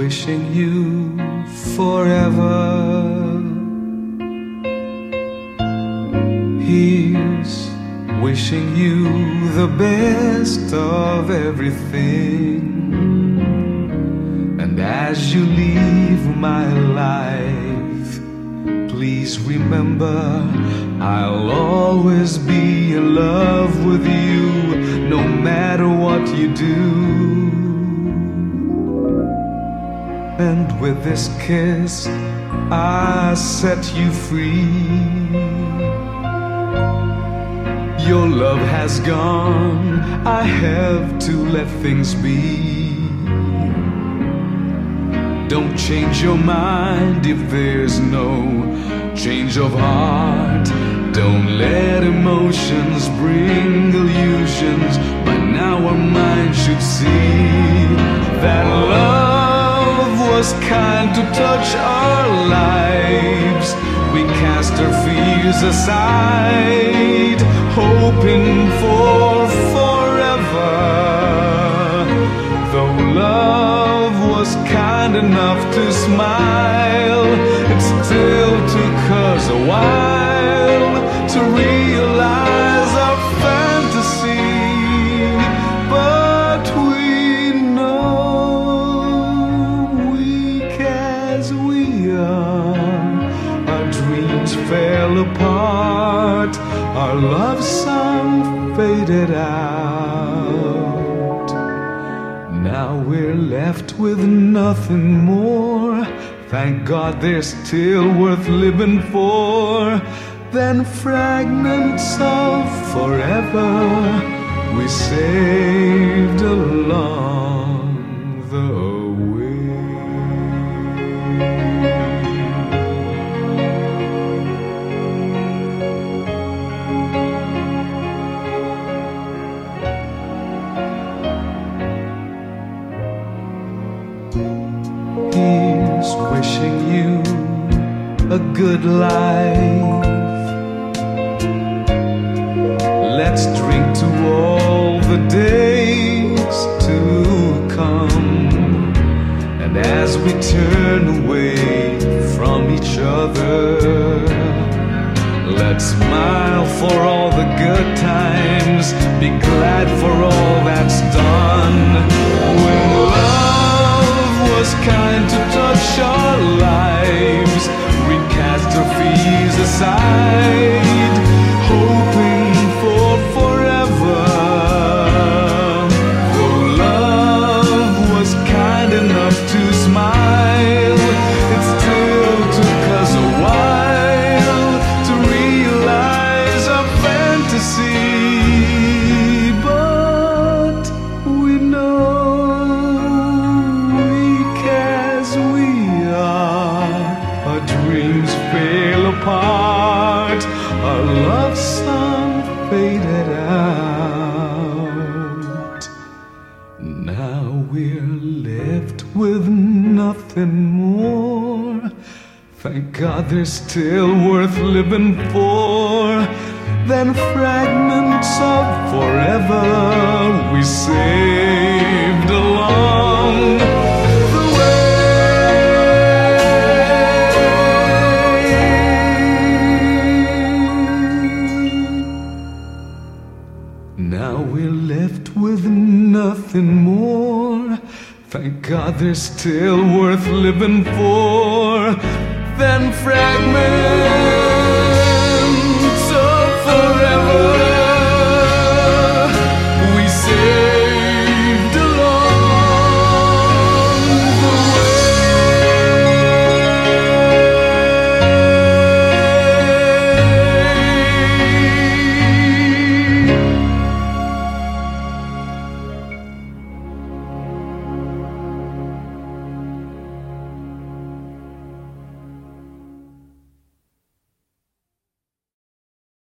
Wishing you forever. Here's wishing you the best of everything. And as you leave my life, please remember I'll always be in love with you no matter what you do. And with this kiss, I set you free. Your love has gone, I have to let things be. Don't change your mind if there's no change of heart. Don't let emotions bring illusions. By now, our mind should see was kind to touch our lives. We cast our fears aside, hoping for forever. Though love was kind enough to smile, it still took us a while to realize our dreams fell apart, our love song faded out. Now we're left with nothing more. Thank God they're still worth living for Then fragments of forever we saved along the a good life. Let's drink to all the days to come. And as we turn away from each other, let's smile for all the good times, be glad for all that's done. When love fears aside, faded out. Now we're left with nothing more. Thank God they're still worth living for than fragments of forever we saved we're left with nothing more. Thank God they're still worth living for than fragments